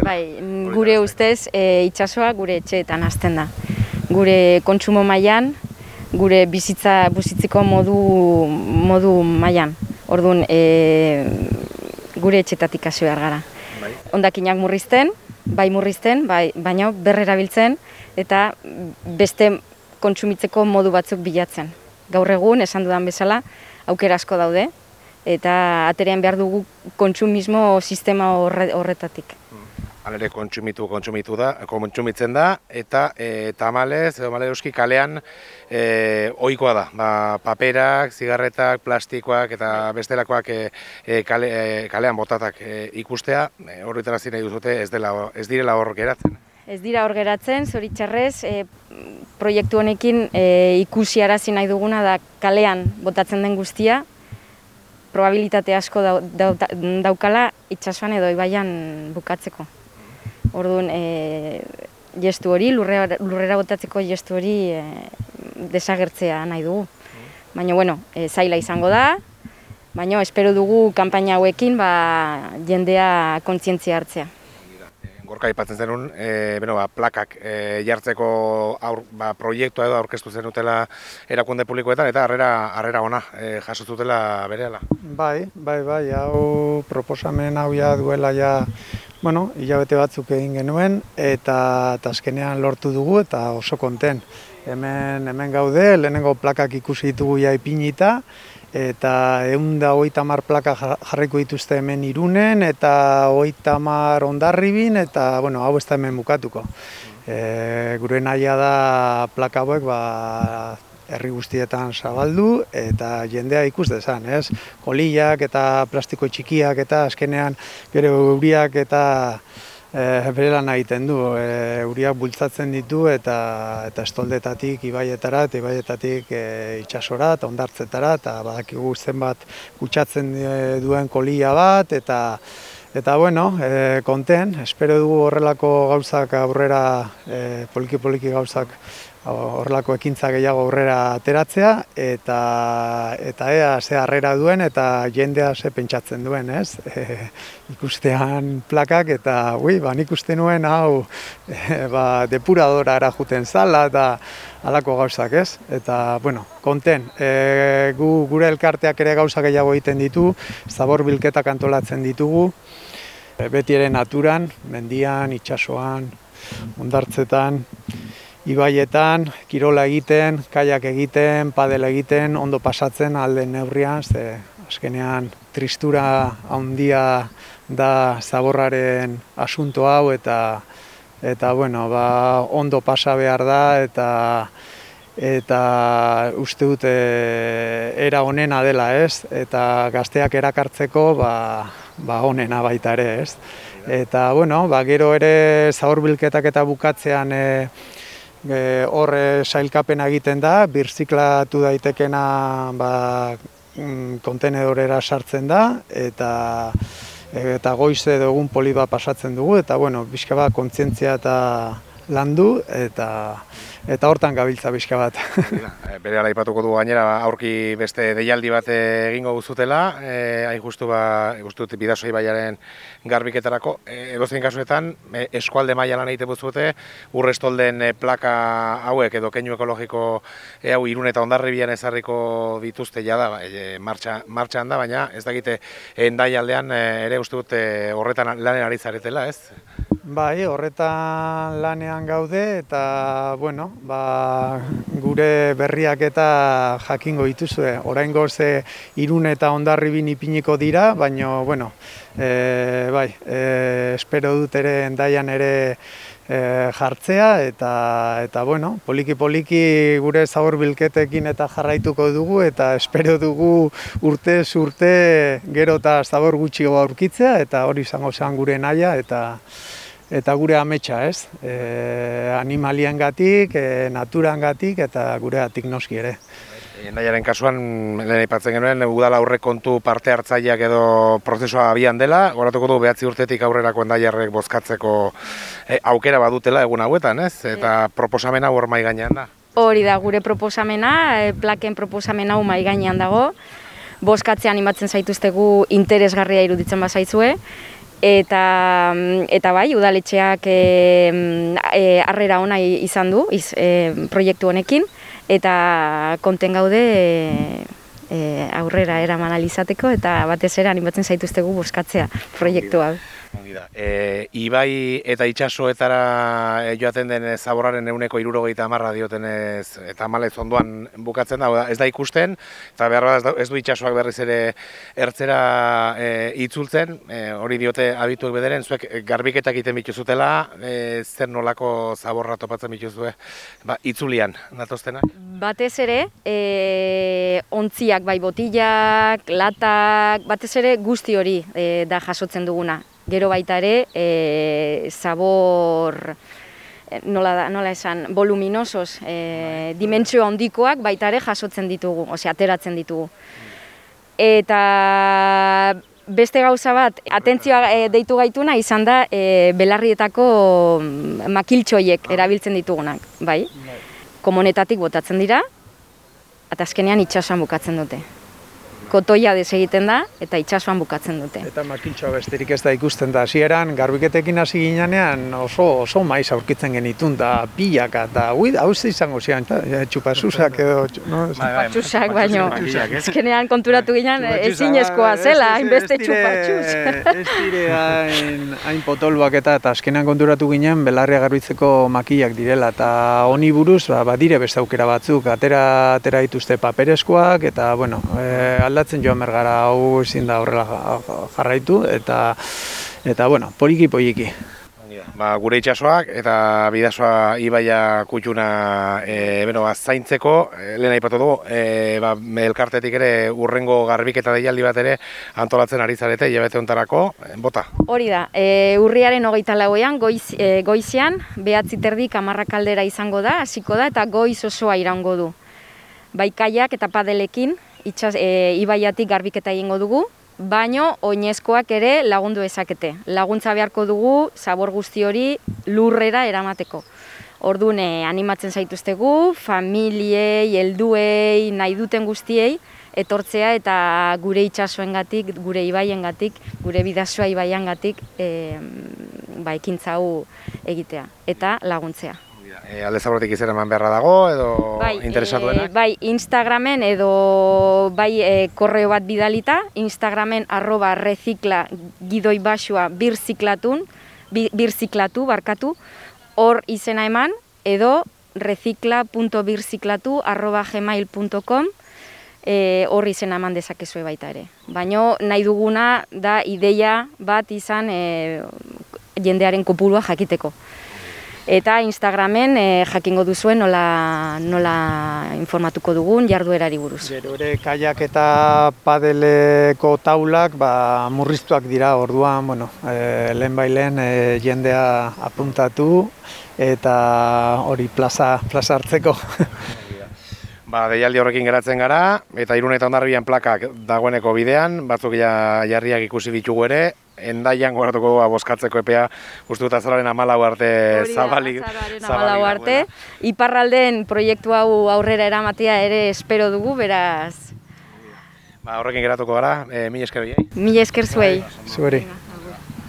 Bai, gure ustez e, itsasoa gure etxeetan hasten da. Gure kontsumo mailan, gure bizitza buzitziko modu modu mailan. Orduan, e, gure etxetatik hasi behar gara. Bai. Hondakinak murrizten, bai murrizten, bai, baina berrerabiltzen eta beste kontsumitzeko modu batzuk bilatzen. Gaur egun, esan dudan bezala, aukera asko daude, eta aterean behar dugu kontsumismo sistema horre, horretatik. Alere kontsumitu, kontsumitu da, kontsumitzen da, eta e, tamalez, edo maleruski kalean e, ohikoa da. Ba, paperak, zigarretak, plastikoak eta bestelakoak e, e, kale, e, kalean botatak e, ikustea, e, horretarazi nahi duzute ez, dela, ez direla hor geratzen. Ez dira hor geratzen, zoritxarrez, e, proiektu honekin e, ikusi arazi nahi duguna da kalean botatzen den guztia, probabilitate asko dau, dau, daukala itsasoan edo ibaian bukatzeko. Orduan, e, gestu hori, lurrera, lurrera botatzeko gestu hori e, desagertzea nahi dugu. Baina, bueno, e, zaila izango da, baina espero dugu kanpaina hauekin ba, jendea kontzientzia hartzea. Gorka aipatzen zenun, e, beno, ba, plakak e, jartzeko aur, ba, proiektua edo aurkeztu zenutela erakunde publikoetan, eta harrera, harrera ona e, jaso zutela berehala. Bai, bai, bai, hau proposamen hau ja duela ja, bueno, hilabete batzuk egin genuen, eta, azkenean lortu dugu, eta oso konten. Hemen, hemen gaude, lehenengo plakak ikusi ditugu ja ipinita, eta egun da hogeita hamar plaka jarriko dituzte hemen irunen, eta hogeita hamar ondarribin, eta bueno, hau ez da hemen bukatuko. E, gure nahia da plaka hauek ba, herri guztietan zabaldu eta jendea ikus dezan, ez? Kolillak eta plastiko txikiak eta azkenean gero euriak eta e, bere lan egiten du, e, uriak bultzatzen ditu eta eta estoldetatik ibaietara eta ibaietatik e, itsasora eta ondartzetara eta badakigu zenbat kutsatzen duen kolia bat eta Eta bueno, e, konten, espero dugu horrelako gauzak aurrera, e, poliki-poliki gauzak horrelako ekintza gehiago aurrera ateratzea eta eta ea ze harrera duen eta jendea ze pentsatzen duen, ez? E, ikustean plakak eta ui, ba nik uste nuen hau e, ba depuradora ara juten zala eta halako gauzak, ez? Eta bueno, konten, e, gu gure elkarteak ere gauza gehiago egiten ditu, zabor bilketak antolatzen ditugu. E, beti ere naturan, mendian, itsasoan, ondartzetan, ibaietan, kirola egiten, kaiak egiten, padel egiten, ondo pasatzen alde neurrian, ze azkenean tristura handia da zaborraren asunto hau eta eta bueno, ba, ondo pasa behar da eta eta uste dute era honena dela, ez? Eta gazteak erakartzeko ba, ba honena baita ere, ez? Eta bueno, ba, gero ere zaurbilketak eta bukatzean e, e, horre sailkapena egiten da, birziklatu daitekena ba, mm, kontenedorera sartzen da, eta eta goiz edo egun poli bat pasatzen dugu, eta bueno, bizka bat kontzientzia eta landu, eta eta hortan gabiltza bizka bat. Eh, bere ala ipatuko du gainera ba, aurki beste deialdi bat egingo guzutela, eh, hain justu ba, guztut bidasoi baiaren garbiketarako, eh, edozein kasuetan, eh, eskualde maila lan egite buzute, urrestolden eh, plaka hauek edo keinu ekologiko eh, hau irun eta ondarribian ezarriko dituzte jada, eh, martxa, martxan da, baina ez dakite endai aldean eh, ere uste dut eh, horretan lanen ari zaretela, ez? Bai, horretan lanean gaude eta bueno, ba, gure berriak eta jakingo dituzue. Oraingo ze irun eta ondarribin ipiniko dira, baina bueno, e, bai, e, espero dut ere endaian ere e, jartzea eta eta bueno, poliki poliki gure zabor bilketekin eta jarraituko dugu eta espero dugu urte urte gero eta zabor gutxi aurkitzea eta hori izango zen gure naia eta eta gure ametsa, ez? E, animaliengatik, e, naturangatik eta gureatik noski ere. Endaiaren kasuan, lehen aipatzen genuen, udala aurrekontu parte hartzaileak edo prozesua abian dela, goratuko du behatzi urtetik aurrerako endaiarrek bozkatzeko e, aukera badutela egun hauetan, ez? Eta proposamena hor mai gainean da. Hori da, gure proposamena, e, plaken proposamena hau mai gainean dago. Bozkatzean animatzen zaituztegu interesgarria iruditzen bazaizue eta mm, eta bai udaletxeak e, e, harrera ona izan du iz, e, proiektu honekin eta konten gaude e, e, aurrera eraman alizateko eta batez ere animatzen zaituztegu boskatzea proiektu hau. Ongi da. E, ibai eta itsasoetara e, joaten den zaborraren euneko irurogeita amarra diotenez eta malez ondoan bukatzen da, ez da ikusten, eta behar bada ez, ez du itsasoak berriz ere ertzera e, itzultzen, e, hori diote abituek bederen, zuek garbiketak egiten bituzutela, e, zer nolako zaborra topatzen bituzue, ba, itzulian, natoztenak? Batez ere, e, ontziak bai botillak, latak, batez ere guzti hori e, da jasotzen duguna. Gero baita ere, e, zabor, e, nola, da, nola esan, voluminosos, e, dimentsio handikoak baita ere jasotzen ditugu, osea, ateratzen ditugu. Eta beste gauza bat, atentzioa e, deitu gaituna izan da e, belarrietako makiltxoiek erabiltzen ditugunak, bai? komunetatik botatzen dira, eta azkenean itsasoan bukatzen dute. Kotoia desegiten da, eta itsasoan bukatzen dute. Eta makintxoa besterik ez da ikusten da. Hasieran garbiketekin hasi ginean oso oso maiz aurkitzen genitun da pilaka eta ui hau izango zian txupasusak edo no? Txusak baino, Patxusak, ez? azkenean konturatu ginen ezinezkoa ez- zela, hainbeste txupatxus. Ez dire hain, hain potoluak eta eta azkenean konturatu ginen belarria garbitzeko makillak direla eta honi buruz ba, badire beste aukera batzuk atera atera dituzte paperezkoak eta bueno e, aldatzen joan bergara hau ezin da horrela ja- jarraitu eta eta bueno poliki poliki da. Ba, gure itsasoak eta bidasoa ibaia kutxuna e, beno, zaintzeko, e, lehen aipatu dugu, e, ba, elkartetik ere urrengo garbiketa deialdi bat ere antolatzen ari zarete, hilabete hontarako, e, bota. Hori da, e, urriaren hogeita lauean, goiz, e, goizean, behatzi terdik amarrak aldera izango da, hasiko da, eta goiz osoa iraungo du. Baikaiak eta padelekin, itxas, e, ibaiatik garbiketa egingo dugu, baino oinezkoak ere lagundu ezakete. Laguntza beharko dugu, zabor guzti hori lurrera eramateko. Orduan, e, animatzen zaituztegu, familiei, helduei, nahi duten guztiei, etortzea eta gure itsasoengatik, gure ibaiengatik, gure bidasoa ibaiengatik, e, ba, ekintza hau egitea eta laguntzea. E, alde zaborotik izan eman beharra dago, edo interesatuenak? eh, bai, Instagramen edo bai e, korreo bat bidalita, Instagramen arroba recicla gidoi basua birziklatun, bi, birziklatu, barkatu, hor izena eman, edo recicla.birziklatu arroba gmail.com e, hor izena eman dezakezue baita ere. Baino nahi duguna da ideia bat izan e, jendearen kopurua jakiteko. Eta Instagramen e, jakingo duzuen nola, nola informatuko dugun jarduerari buruz. Gero ere kaiak eta padeleko taulak ba, murriztuak dira orduan, bueno, e, lehen bai lehen e, jendea apuntatu eta hori plaza, plaza hartzeko. Ba, deialdi horrekin geratzen gara, eta irune eta ondarribian plakak dagoeneko bidean, batzuk ja jarriak ikusi ditugu ere, endaian goratuko dugu bozkatzeko epea, uste dut azalaren amalau arte zabalik. hamalau arte. Iparralden proiektu hau aurrera eramatea ere espero dugu, beraz, Ba, horrekin geratuko gara, e, mila esker mila esker zuei. Zueri.